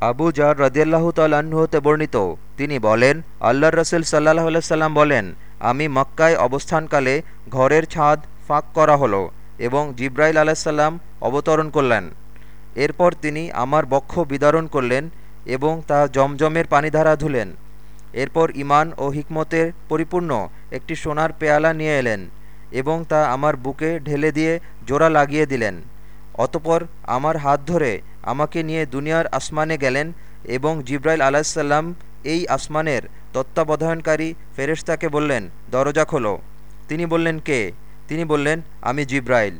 Abu jar রদিয়াল্লাহ তাল্লাহ্ন হতে বর্ণিত। তিনি বলেন আল্লাহ রসুল সাল্লাহ সাল্লাম বলেন, আমি মক্কায় অবস্থানকালে ঘরের ছাদ ফাঁক করা হলো এবং জিব্রাইল আলাহিসাল্লাম অবতরণ করলেন। এরপর তিনি আমার বক্ষ বিদারণ করলেন এবং তা জমজমের পানি দ্বারা ধুলেন। এরপর ইমান ও হিকমতের পরিপূর্ণ একটি সোনার পেয়ালা নিয়ে এলেন এবং তা আমার বুকে ঢেলে দিয়ে জোড়া লাগিয়ে দিলেন। অতপর আমার হাত ধরে আমাকে নিয়ে দুনিয়ার আসমানে গেলেন এবং জিব্রাইল আলাহিসাল্লাম এই আসমানের তত্ত্বাবধানকারী ফেরেশতাকে বললেন, দরজা খোলো। তিনি বললেন, কে? তিনি বললেন, আমি জিব্রাইল।